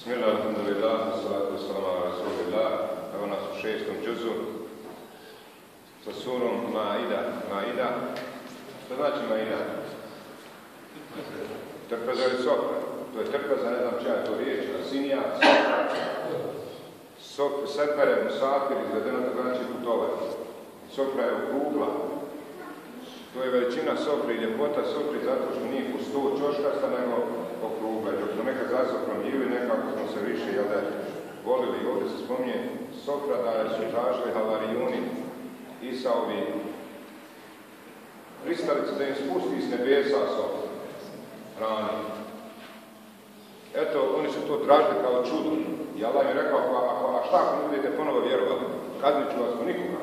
Bismillah, alhamdulillah, salatu wassalamu ala rasulillah. Evo nas u šestom džuzu sa surom Maida. Maida, što znači Maida? Trpeza ili sofra? To je trpeza, ne znam čija to riječ, asinija, sofra. Sefere, musafir, izvedeno to znači putovati. Sofra je okrugla. To je veličina sofri i ljepota sofri zato što nije u sto čoškasta, nego okrugla. Dok smo nekad za sofrom jili, nekako smo se više, jel da, volili. Ovdje se spominje sofra da su tražili havarijuni Isaovi pristalice da im spusti s nebesa sofra, hrani. Eto, oni su to tražili kao čudo. I Allah je rekao, pa, a šta ako budete ponovo vjerovali? Kaznit ću vas po nikoga.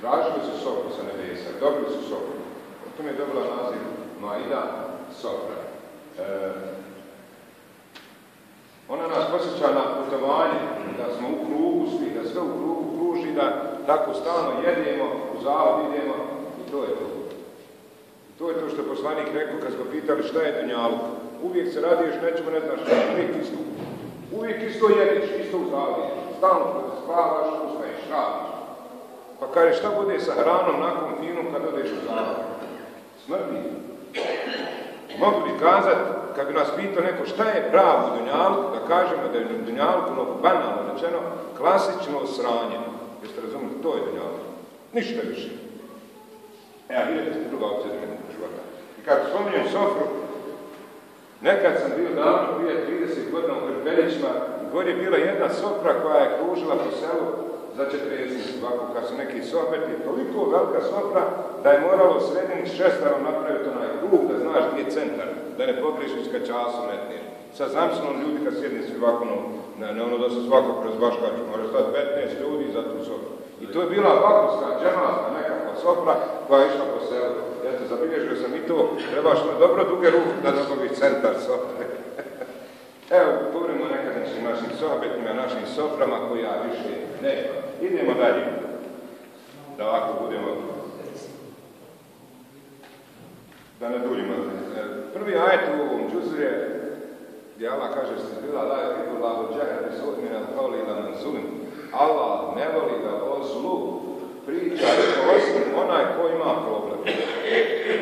Tražili su sofru sa nebesa, dobili su sofru. O tome je dobila naziv Maida sofra. E, ona nas posjeća na putovanje, da smo u krugu svi, da sve u krugu kruži, da tako stalno jedemo, u zavod idemo i to je to. To je to što je poslanik rekao kad smo pitali šta je dunjaluk. Uvijek se radiš, nećemo ne znaš uvijek isto. Uvijek isto jedeš, isto u zavod Stalno spavaš, ustaješ, radiš. Pa kaže, šta bude sa hranom nakon finu kad odeš u zavod? Smrdi. Mogu bi kazat, kad bi nas pitao neko šta je pravo u Dunjalu, da kažemo da je Dunjalu, ono banalno rečeno, klasično sranje. Jeste razumili? To je Dunjalu. Ništa više. E, a vidjeti druga opcija života. I kad spominjem Sofru, nekad sam bio davno, prije 30 godina u Hrpeljićima, gore je bila jedna Sofra koja je kružila po selu za 40 ovako, kad su neki sohbeti, toliko velika sofra da je moralo sredini šestarom napraviti onaj krug znaš gdje je centar, da ne pogrešiš kad času metneš. Sa zamsnom ljudi kad sjedni svi ovako, ne, ne ono da se svako kroz baškaču, može stati 15 ljudi za tu sofru. I to je bila vakovska, džemalska nekakva sofra koja je išla po selu. Eto, zabilježio sam i to, trebaš na dobro duge ruke da dobiš centar sofre. Evo, govorimo nekad našim sohbetima, našim soframa koja više nema. Idemo dalje. Da ovako budemo da ne duljimo. Prvi ajet u ovom džuzu je gdje Allah kaže se bila la yuhibbu Allahu jahra bi su'in min al-qawli illa man zulim. Allah ne voli da o zlu priča osim onaj ko ima problem.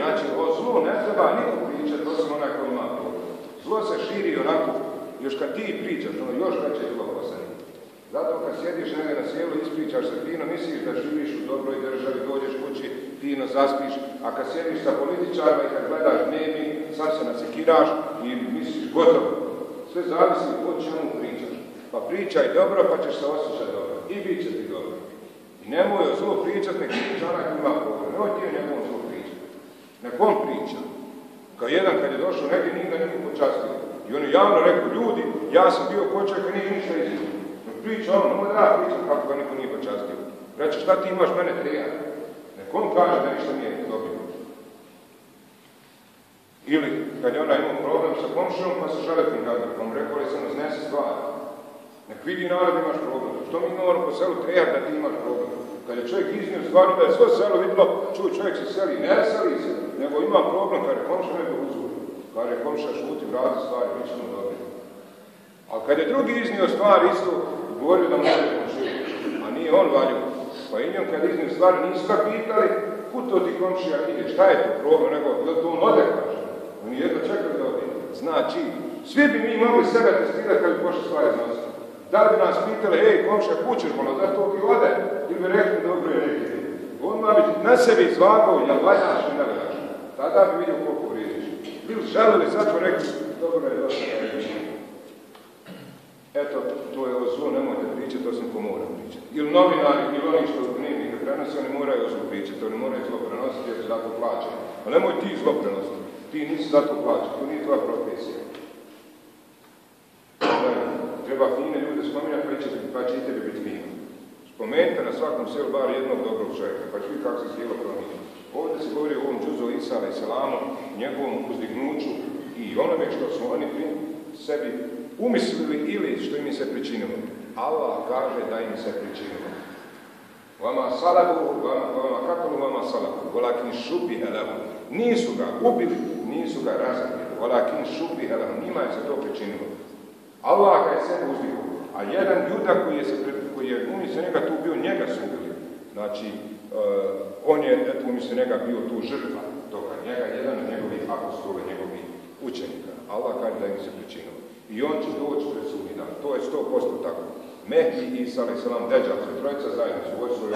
Znači, o zlu ne treba niko pričati osim onaj ko ima problem. Zlo se širi onako, još kad ti pričaš, ono još veće zlo postane. Zato kad sjediš negdje na sjelu, ispričaš se fino, misliš da živiš u dobroj državi, dođeš kući, fino zaspiš, a kad sjediš sa političarima i kad gledaš dnevni, sad se nasekiraš i misliš gotovo. Sve zavisi o čemu pričaš. Pa pričaj dobro, pa ćeš se osjećati dobro. I bit će ti dobro. I nemoj o zlo pričat, nek onaj koji ima problem. Nemoj ti o njegovom zlo pričat. Nek on priča. Kao jedan kad je došao negdje, nije ga počastio. I on je javno rekao, ljudi, ja sam bio ko čovjek, nije ništa izgleda priča ono, nemoj da ja kako ga niko nije počastio. Reče, šta ti imaš mene trija? Nek on kaže da ništa nije dobio. Ili, kad je ona imao problem sa komšijom, pa sa žaletim gazdakom, rekao li sam, znese stvar. Nek vidi narod imaš problem. Što mi moramo po selu trijat da ti imaš problem? Kad je čovjek iznio stvar, da je svo selo vidjelo, čuj, čovjek se seli, ne seli se, nego ima problem, kad je komša nego. Kad je komša šuti, vrati stvari, mi ćemo dobiti. A kad je drugi iznio stvar isto, govorio da mu se komšiju, a nije on valju. Pa i njom kad iznio stvari nisu ga pitali, kud to ti komšija ide, šta je to problem, nego da to on ode kaže. Oni jedno čekali da. Znači, svi bi mi mogli sebe testirati kad bi pošli stvari iznositi. Da bi nas pitali, ej komšija, kućeš malo, da to ti ode, ili bi rekli dobro je neki. On bi na sebi izvagao, jel valjaš ili ne valjaš. Tada bi vidio koliko vrijediš. Bili želeli, sad bi rekli, dobro je, dosta. Eto, to je o zlu, nemojte pričati, osim ko mora pričati. Ili novinari, ili oni što dnevnika prenose, oni moraju o zlu pričati, oni moraju zlo prenositi jer su zato plaćeni. A nemoj ti zlo prenositi, ti nisi zato plaćen, to nije tvoja profesija. Treba fine ljude spominjati, pa će, pa i tebi biti fino. Spomenite na svakom selu bar jednog dobrog čovjeka, pa ću vidjeti kako se sjelo promijeniti. Ovdje se govori o ovom džuzu Isa i Selamu, njegovom uzdignuću i onome što su oni sebi umislili ili što im se pričinilo. Allah kaže da im se pričinilo. Vama salabu, vama kakolu vama salabu, volakin šubi helehu. Nisu ga ubili, nisu ga razabili, volakin šubi. Njima je se to pričinilo. Allah ga je sebe uzdigao. A jedan juda koji je, se, koji je umjesto njega tu bio, njega su ubili. Znači, uh, on je, eto, umjesto njega bio tu žrtva toga. Njega, jedan od njegovih apostola, njegovih učenika. Allah kaže da im se pričinilo. I on će doći pred sudnji dan. To je sto posto tako. Mehdi i Isa salam, Deđal, se trojica zajedno su vojstvo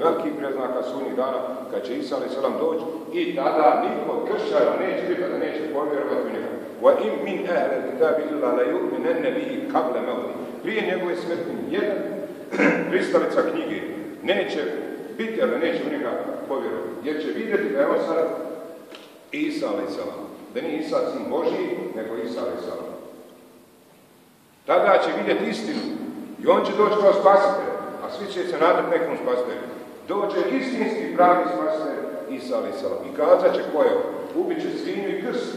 veliki preznaka sudnjih dana, kad će Isa salam doći i tada niko od kršćana neće biti da neće povjerovati u njega. Wa im min ahle kitabi illa la yu'minanna bihi qabla mawti. Prije njegove smrti jedan pristalica knjige neće biti, ali neće u njega povjerovati. Jer će vidjeti da je on sad Isa salam. Da nije Isa sin Božiji, nego Isa salam. Tada će vidjeti istinu i on će doći kao spasitelj, a svi će se nadati nekom spasitelju. Dođe istinski pravi spasitelj Isa salam. I kazat će ko je? Ubit će svinju i krst.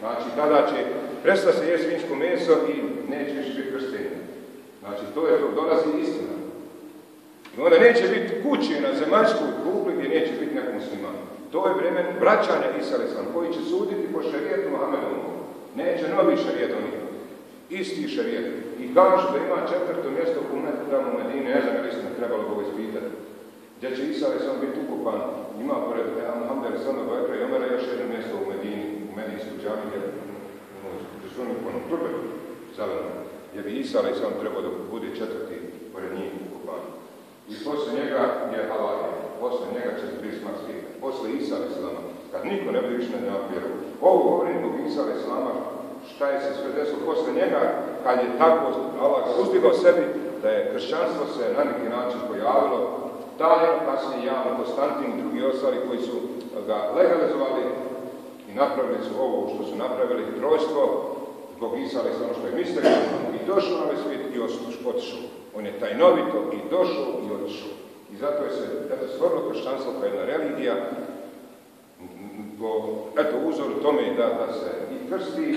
Znači, tada će prestati se jest svinjsko meso i neće više biti krstenje. Znači, to je to, dolazi istina. I onda neće biti kuće na zemaljskoj kugli gdje neće biti nekom musliman. To je vremen vraćanja Isa koji će suditi po šarijetu Mohamedovom. Neće novi šarijet oni. Isti šarijet. I kažu da ima četvrto mjesto u metu tamo u Medini, ne znam, istina, trebalo ga ispitati. Gdje će Isa alaih biti ukopan. Ima pored Muhammed alaih sallam Bakra i Omera još jedno mjesto u Medini, u Medinskoj džami, gdje su oni u onom zeleno. Gdje bi Isa alaih sallam trebao da bude četvrti pored njih ukopan. I posle njega je havarija. Posle njega će biti smarski. Posle Isa alaih kad niko ne bude više na njega vjeru. Ovo govorim zbog Isa alaih šta je se sve desilo posle njega, kad je tako Allah ga uzdigao sebi, da je kršćanstvo se na neki način pojavilo, taj kasnije Jan Konstantin i drugi ostali koji su ga legalizovali i napravili su ovo što su napravili, trojstvo, zbog Isa alaih ono što je misterno, i došao na svijet i otišao. On je tajnovito i došao i otišao. I zato je se eto, stvorilo kršćanstvo kao jedna religija, po eto, uzoru tome da se i krsti,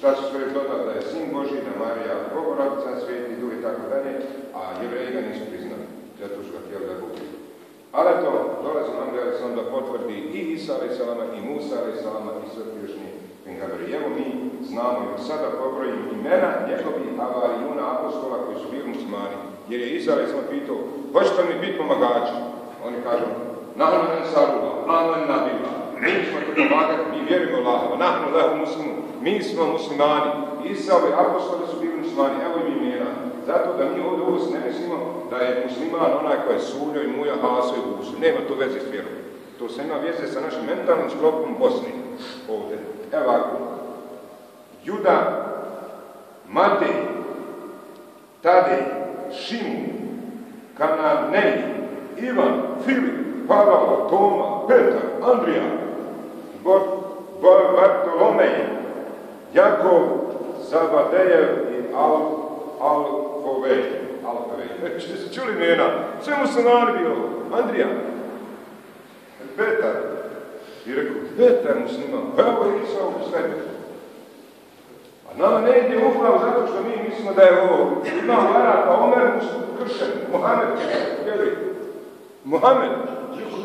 šta su sve dodati da je sin Boži, da Marija Bogorodica svijet i drugi tako dalje, a jevreji ga nisu priznali, zato su ga htjeli da Bogu. Ali to, dolazi nam da sam da potvrdi i Isa salama, i Musa salama, i svrtiošni Pingaveri. Evo mi znamo još sada pobrojim imena njegovih avarijuna apostola koji su bili muslimani. Jer je Isa salama pitao, hoćete mi biti pomagači? Oni kažu, nahnu ensarula, amen nabila, mi ćemo te pomagati, mi vjerujemo Allahova, nahnu lehu muslimu, mi smo muslimani. Isaovi apostoli su bili muslimani, evo im imena. Zato da mi ovdje ovo ne mislimo da je musliman onaj koji je suljo i muja, haso i gusu. Nema to veze s vjerom. To se ima veze sa našim mentalnim sklopom Bosni. Ovdje. Evo ovako. Juda, Matej, Tadej, Šimu, Kananej, Ivan, Filip, Pavao, Toma, Petar, Andrija, Bartolomej, Jakov, Zabadejev i Al, Alfovej. Alfovej. Ste čuli? Sve muslimani bilo. Andrija. Petar. I rekao, Petar musliman. Pa evo je Isa u svetu. A nama ne ide upravo zato što mi mislimo da je ovo. Ima Lara, pa Omer kršen. Mohamed kršen. Mohamed.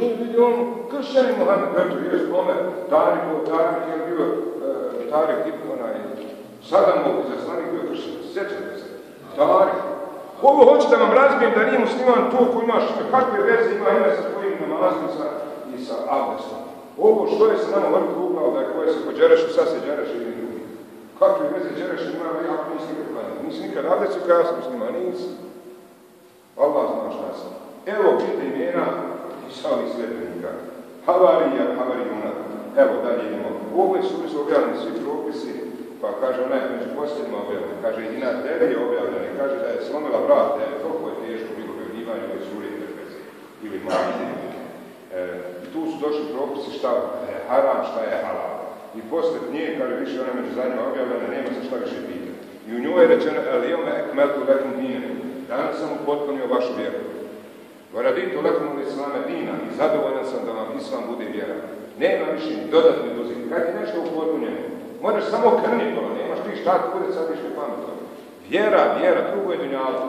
Ne vidi on kršeni Mohamed. Eto, jes Omer. Tarik, Tarik je bio, Tarik, onaj, Sadamov izaslanik bio kršen. Sjećate se? Tarik. Ovo hoće da vam razbijem da nije musliman to ko imaš, kakve veze ima ime sa tvojim namazom i sa abdestom. Ovo što je se nama vrtu uglao da je koje se pođerešu, sad se džereše ili drugi. Kakve veze džereše ima, ja ako nisi nikad klanio. Nisi nikad abdestu kada ja sam musliman, nisi. Allah zna šta sam. Evo vidite imena i sa ovih sljedbenika. Havarija, Havarijuna. Evo dalje idemo. Ovoj suri su objavljeni svi propisi, pa kaže ona je među posljednjima objavljena. Kaže i na devi je objavljena. Kaže da je slomila vrat, da je toliko je teško bilo objavljivanje ove suri Trbezi ili Majde. E, tu su došli propisi šta je haram, šta je halal. I posle nje, kaže više ona među zadnjima objavljena, nema se šta više pitati. I u njoj je rečeno, ali ome ekmetu lekum dine. Danas sam upotpunio vašu vjeru. Varaditu lekum islame dina i zadovoljan sam da vam islam bude vjera. Nema više ni dodatni dozir. Kad je nešto upotpunjeno, moraš samo krniti to, nemaš ti šta bude sad više pametno. Vjera, vjera, drugo je dunjalo.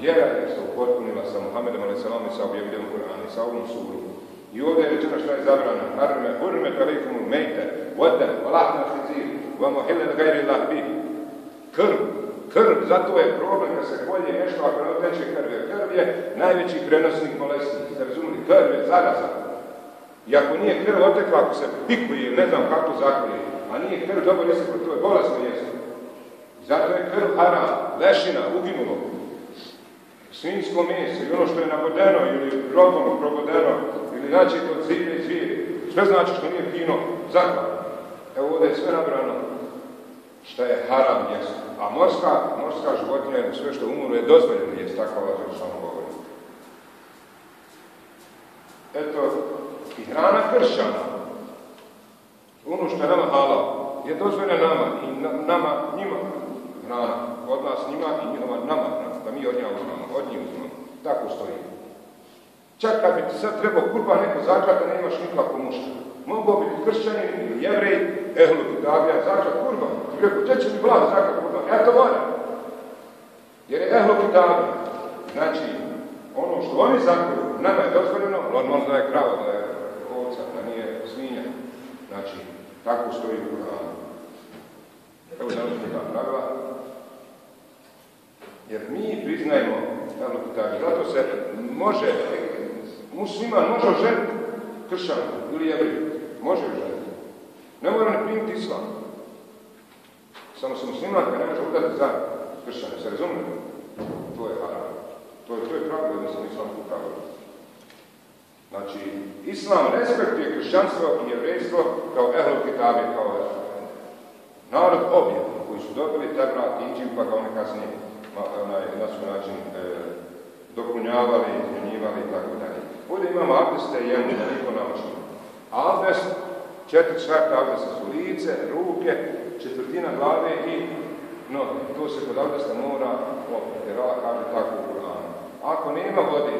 Vjera je se upotpunila sa Muhammedom a.s. i sa objavljenom Kur'anu i sa ovom suru. I ovdje je rečeno šta je zabrano. Harme, hurme, kalikum, mejte, vodem, valahna fizir, vamo hele da gajri Allah bi. Krv, Krv, zato je problem kad se kolje nešto ako ne oteče krv, krv je najveći prenosnik bolesti. Ste razumili? Krv je zaraza. I ako nije krv otekla, ako se pikuje, ne znam kako zakrije, a nije krv dobro isekla, to je bolesno jesto. Zato je krv haram, lešina, uginulo, svinjsko meso i ono što je nabodeno ili rodom probodeno ili znači to zilje i zvije. Sve znači što nije fino zakon. Evo ovdje je sve nabrano što je haram jesu. A morska, morska životinja je sve što umru je dozvoljeno jest, tako ovo samo govori. Eto, i hrana kršćana, ono što je nama halal, je dozvoljeno nama i nama, njima hrana, od nas njima i njihova nama hrana, da mi od njega uzmamo, od njih uzmamo. Tako stoji. Čak kad bi ti sad trebao kurba neko zaklati, ne imaš nikako mušta. Mogao bi biti kršćanin ili jevrej, ehlu kitabija, zaklat kurba. I rekao, gdje će mi vlada zaklat kurba? Ja to moram. Jer je ehlu kitabija. Znači, ono što oni zakljuju, nama je dozvoljeno, normalno da je krava, da je ovca, da nije svinja. Znači, tako stoji u Kur'anu. Evo da ta pravila. Jer mi priznajemo ehlu kitabiju. Zato se može, musliman može oženiti kršćan ili jevriju. Može oženiti. Ne mora ne primiti islam. Samo se musliman ne može udati za kršćane. Se razumije? To je haram. To je, to je pravilo, jednostavno pravilo. Znači, islam respektuje kršćanstvo i jevrejstvo kao ehlo kitabe, kao narod objev koji su dobili Tebrat i Inđim, pa ga oni kasnije na svoj način e, dopunjavali, izmjenjivali i tako dalje. Ovdje imamo abdeste jednu, da niko nauči. Abdest, četiri četvrta abdesta su lice, ruke, četvrtina glave i noge. To se kod abdesta mora opet, Allah kaže tako u. Ako nema vode,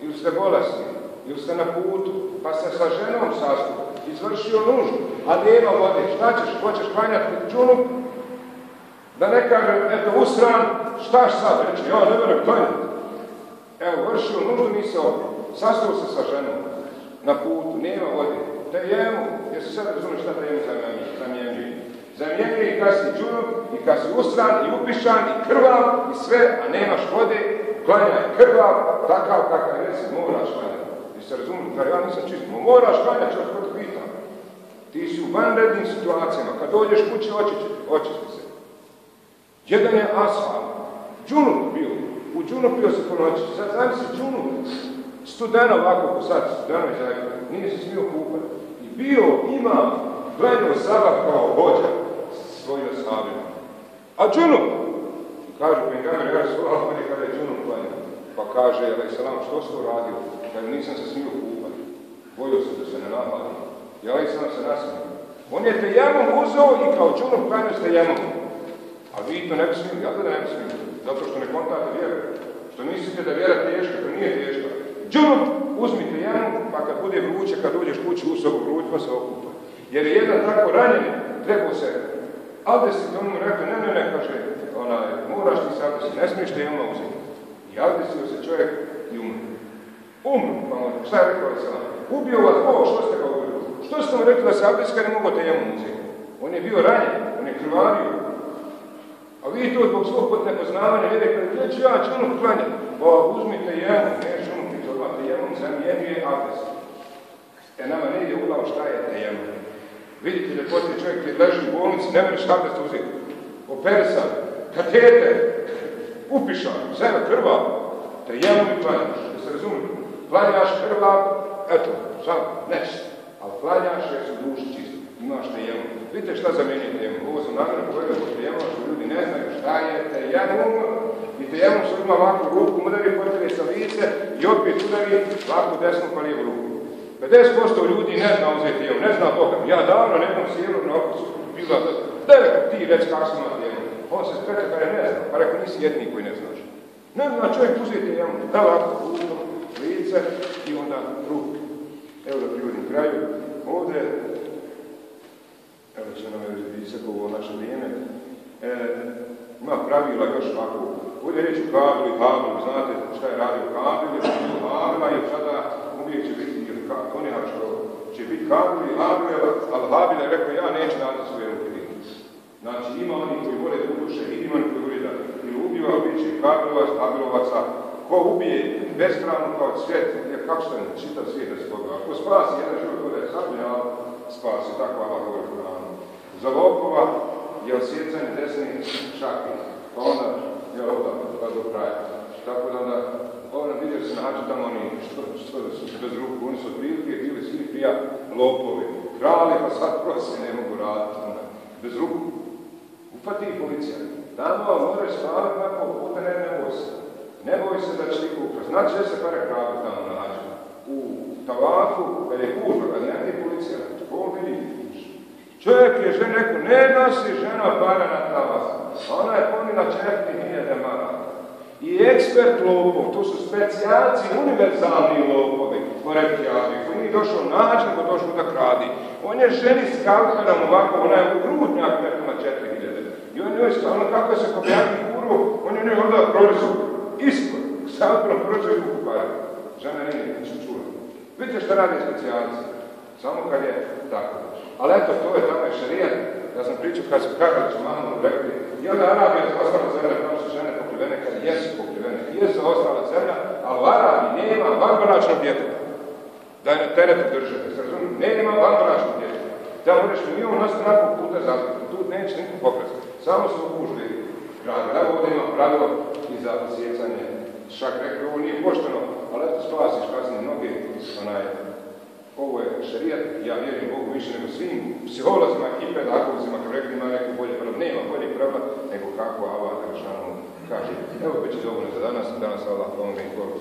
ili ste bolesni, ili ste na putu, pa se sa ženom sastu, izvršio nuždu, a nema vode, šta ćeš, hoćeš klanjati džunu, da ne kaže, eto, usran, šta sad? Reći, ja ne vrem klanjati. Evo, vršio nuždu, nisi ovdje, sastao se sa ženom, na putu, nema vode, te jemu, jer se sad razumije šta jemu zamjenjuje. Zamjenjuje i si džunu, i kad si usran, i upišan, i krvav, i sve, a nemaš vode, klanjaj krvav, takav kakav reci, moraš klanjati. Se razumili, kada ja nisam čist, moraš klanjati, čovjek kod pita. Ti si u vanrednim situacijama, kad dođeš kući, očisti se. Jedan je ashab, džunut bio, u džunu bio se ponoći, sad znam si džunu, studena ovako ko sad, studena iz nije se smio kupati. I bio, ima, gledao sabah kao vođa svojim ashabima. A džunu, kaže Pengamer, ja su je džunu klanjao. Pa kaže, ali salam, što si to Kaže, nisam se smio kupati. Bojio sam da se ne napadim. Ja sam se nasmio. On je te jamom uzeo i kao džunu klanjao ste jamom. A vi to ne bi smili, ja to da ne bi smili. Zato što ne kontate vjeru. Što mislite da vjera teška, to nije teška. Džunup, uzmite jamu, pa kad bude vruće, kad uđeš kući u sobu vruć, pa se okupa. Jer je jedan tako ranjen, trebao se Aldesi tomu rekao, ne, ne, ne, kaže, onaj, moraš ti se ne smiješ te jama uzeti. I abdestio se čovjek i umro. Pa mu, šta je rekao Islam? Ubio vas Bog, što ste ga ubili? Što ste mu rekli da se abdesti kad ne mogu te jama uzeti? On je bio ranjen, on je krvario. A vi to zbog svog pot nepoznavanja vede kada gdje ću ja čunu klanjati? Pa uzmite jemu, ne čunu ti to, te jemu zamjenjuje abdest. E nama ne ide uglav šta je te jemu. Vidite da poslije čovjek koji leži u bolnici, ne mereš abdest uzeti. Operisan, kateter, upišan, sve krva, te jemu mi klanjaš, da se razumije. Klanjaš krva, eto, sam, nešto. Ali klanjaš jer su duši čisti, imaš te. Vidite šta zamjenjuje tejemum. Ovo sam namjerno povedao kod tejemuma što ljudi ne znaju šta je tejemum. I tejemum se ima ovako ruku, udari potire sa lice i opet udari ovako desnu pa lijevu ruku. 50% ljudi ne zna uzeti tejemum, ne zna Boga. Ja davno nekom sjelu na okusu bila da, da ti reći kako sam na. On se skreće kada ne zna, pa rekao nisi jedini koji ne znaš. Ne zna čovjek uzeti tejemum, da ruku, lice i onda ruke. Evo da privodim kraju. Ovdje evo će nam je ovo naše vrijeme, e, ima pravila još ovako, ovdje reći kabel i kabel, znate šta je radio kabel, je bio habila i sada uvijek će biti oni što će biti kabel i habila, ali habila je rekao ja neću dati svoje ruke Znači ima oni koji vole da budu šehidima, koji vole da Kabilovac, Kabilovaca, ko ubije bespravno kao kako što ne čitav svijet bez toga. Ako spasi jedan život, to je sad ja spasi, tako Allah govori u Kur'anu. Za lopova je osjecanje desnih šaki, pa onda je ovdje, pa do kraja. Tako da onda, ovdje vidio se nađu tamo oni bez ruku, oni su otprilike bili svi prija lopovi. Krali, pa sad prosi ne mogu raditi, onda, bez ruku. Ufati ih policija. Tamo moraš nakon puta, ne, ne boj se. Da će ti. Znači da se pare kragu tamo nađu. U tavafu, kad je kužba, kad ne ti policija, ko vidi Čovjek je žena rekao, ne nosi žena para na tavafu. Ona je ponila četiri hiljade maraka. I ekspert lopov, to su specijalci, univerzalni lopovi, korektijali, koji nije došao naći, nego došao da kradi. On je ženi s kalkarom ovako, ona je u grudnjak metnula četiri hiljade. I on joj ono kako se kopijaki kuru, on je njoj onda prolizu ispod, i kuku para. Žena nije ničem čula. Vidite šta radi specijalci? Samo kad je tako. Ali eto, to je tamo je šarijat. Ja sam pričao kad su Karlić Mahmud rekli, i onda Arabija je ostala zemlja, kao su žene pokrivene, kad jesu pokrivene, jesu ostala zemlja, ali u Arabiji nema vanbračnog djeteta. Da je na teretu države, se razumijem, nema vanbračnog djeteta. Da mi imamo nas nakon puta zaključiti, tu neće niko pokrasti. Samo su upužili grade. Evo ovdje ima pravilo i za sjecanje šak rekao, ovo nije pošteno, ali eto spasiš kasnije mnoge onaj, ovo je šarijat, ja vjerujem Bogu više nego svim psiholozima i pedagogima, kad rekli ima neko bolje pravila, nema bolje pravila nego kako Allah Đelešanu kaže. Evo, bit će dovoljno za danas, danas Allah pomogne i koliko